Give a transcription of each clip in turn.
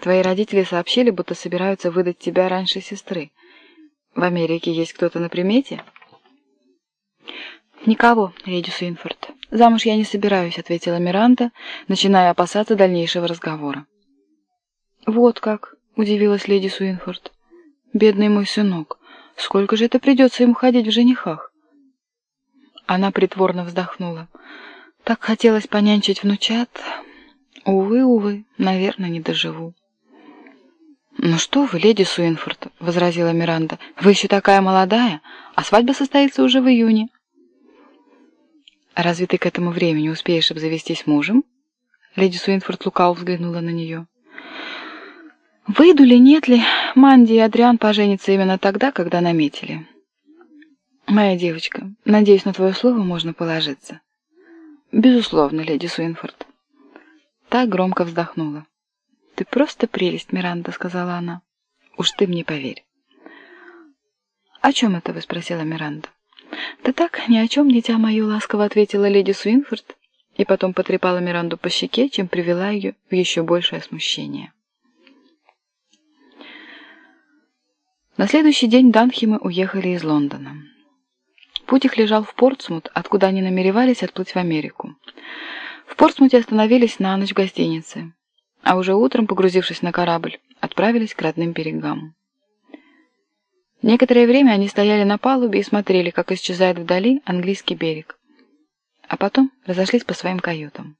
Твои родители сообщили, будто собираются выдать тебя раньше сестры. В Америке есть кто-то на примете?» «Никого, леди Суинфорд. Замуж я не собираюсь», — ответила Миранда, начиная опасаться дальнейшего разговора. «Вот как», — удивилась леди Суинфорд. «Бедный мой сынок, сколько же это придется ему ходить в женихах?» Она притворно вздохнула. «Так хотелось понянчить внучат. Увы, увы, наверное, не доживу». «Ну что вы, леди Суинфорд», — возразила Миранда, — «вы еще такая молодая, а свадьба состоится уже в июне». «Разве ты к этому времени успеешь обзавестись мужем?» Леди Суинфорд лукаво взглянула на нее. «Выйду ли, нет ли, Манди и Адриан поженятся именно тогда, когда наметили. Моя девочка, надеюсь, на твое слово можно положиться». «Безусловно, леди Суинфорд». Так громко вздохнула. «Ты просто прелесть, Миранда», — сказала она. «Уж ты мне поверь». «О чем это вы?» — спросила Миранда. «Да так, ни о чем, дитя мое», — ласково ответила леди Суинфорд и потом потрепала Миранду по щеке, чем привела ее в еще большее смущение. На следующий день Данхимы уехали из Лондона. Путь их лежал в Портсмут, откуда они намеревались отплыть в Америку. В Портсмуте остановились на ночь в гостинице, а уже утром, погрузившись на корабль, отправились к родным берегам. Некоторое время они стояли на палубе и смотрели, как исчезает вдали английский берег. А потом разошлись по своим каютам.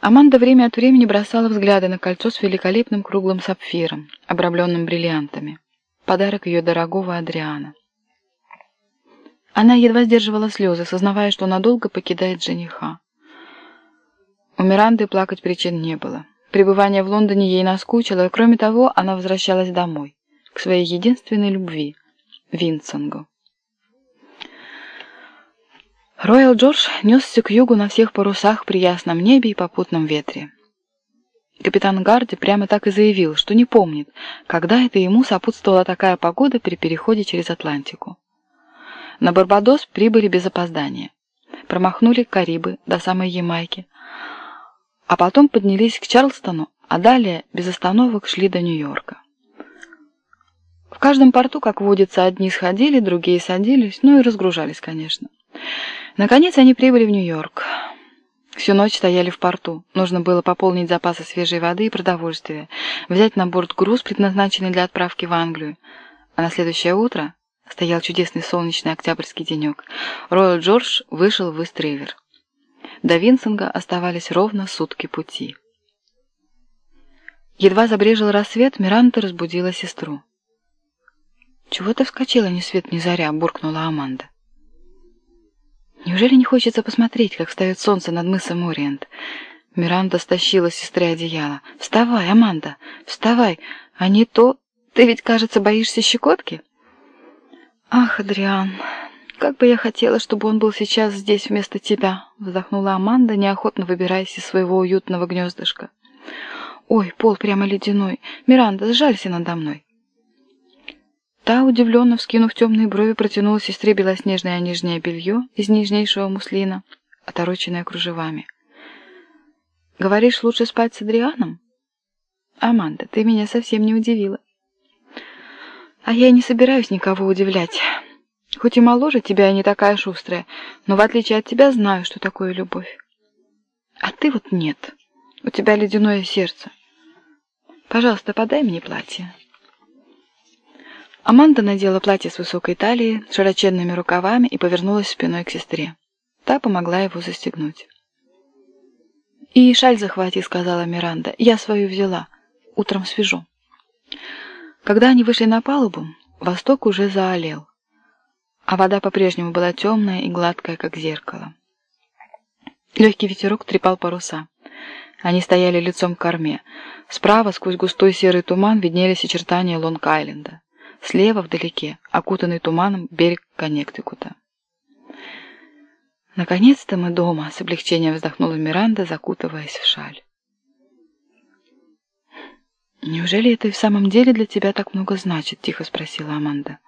Аманда время от времени бросала взгляды на кольцо с великолепным круглым сапфиром, обрамленным бриллиантами. Подарок ее дорогого Адриана. Она едва сдерживала слезы, сознавая, что надолго покидает жениха. У Миранды плакать причин не было. Пребывание в Лондоне ей наскучило, и кроме того, она возвращалась домой, к своей единственной любви – Винсенгу. Роял Джордж несся к югу на всех парусах при ясном небе и попутном ветре. Капитан Гарди прямо так и заявил, что не помнит, когда это ему сопутствовала такая погода при переходе через Атлантику. На Барбадос прибыли без опоздания. Промахнули Карибы до самой Ямайки – а потом поднялись к Чарльстону, а далее без остановок шли до Нью-Йорка. В каждом порту, как водится, одни сходили, другие садились, ну и разгружались, конечно. Наконец они прибыли в Нью-Йорк. Всю ночь стояли в порту. Нужно было пополнить запасы свежей воды и продовольствия, взять на борт груз, предназначенный для отправки в Англию. А на следующее утро стоял чудесный солнечный октябрьский денек. Роyal Джордж вышел в Ист-Ривер. До Винсинга оставались ровно сутки пути. Едва забрежил рассвет, Миранта разбудила сестру. «Чего ты вскочила ни свет ни заря?» — буркнула Аманда. «Неужели не хочется посмотреть, как встает солнце над мысом Ориент?» Миранда стащила с сестры одеяло. «Вставай, Аманда, вставай, а не то... Ты ведь, кажется, боишься щекотки?» «Ах, Адриан, «Как бы я хотела, чтобы он был сейчас здесь вместо тебя», — вздохнула Аманда, неохотно выбираясь из своего уютного гнездышка. «Ой, пол прямо ледяной. Миранда, сжалься надо мной». Та, удивленно вскинув темные брови, протянула сестре белоснежное нижнее белье из нежнейшего муслина, отороченное кружевами. «Говоришь, лучше спать с Адрианом?» «Аманда, ты меня совсем не удивила». «А я не собираюсь никого удивлять». Хоть и моложе тебя, и не такая шустрая, но в отличие от тебя знаю, что такое любовь. А ты вот нет. У тебя ледяное сердце. Пожалуйста, подай мне платье. Аманда надела платье с высокой талией, широченными рукавами и повернулась спиной к сестре. Та помогла его застегнуть. «И шаль захвати», — сказала Миранда. «Я свою взяла. Утром свяжу». Когда они вышли на палубу, восток уже заолел а вода по-прежнему была темная и гладкая, как зеркало. Легкий ветерок трепал паруса. Они стояли лицом к корме. Справа, сквозь густой серый туман, виднелись очертания Лонг-Айленда. Слева, вдалеке, окутанный туманом, берег Коннектикута. «Наконец-то мы дома!» — с облегчением вздохнула Миранда, закутываясь в шаль. «Неужели это и в самом деле для тебя так много значит?» — тихо спросила Аманда.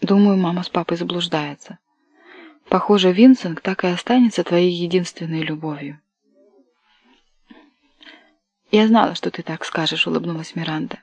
Думаю, мама с папой заблуждается. Похоже, Винсент так и останется твоей единственной любовью. «Я знала, что ты так скажешь», — улыбнулась Миранда.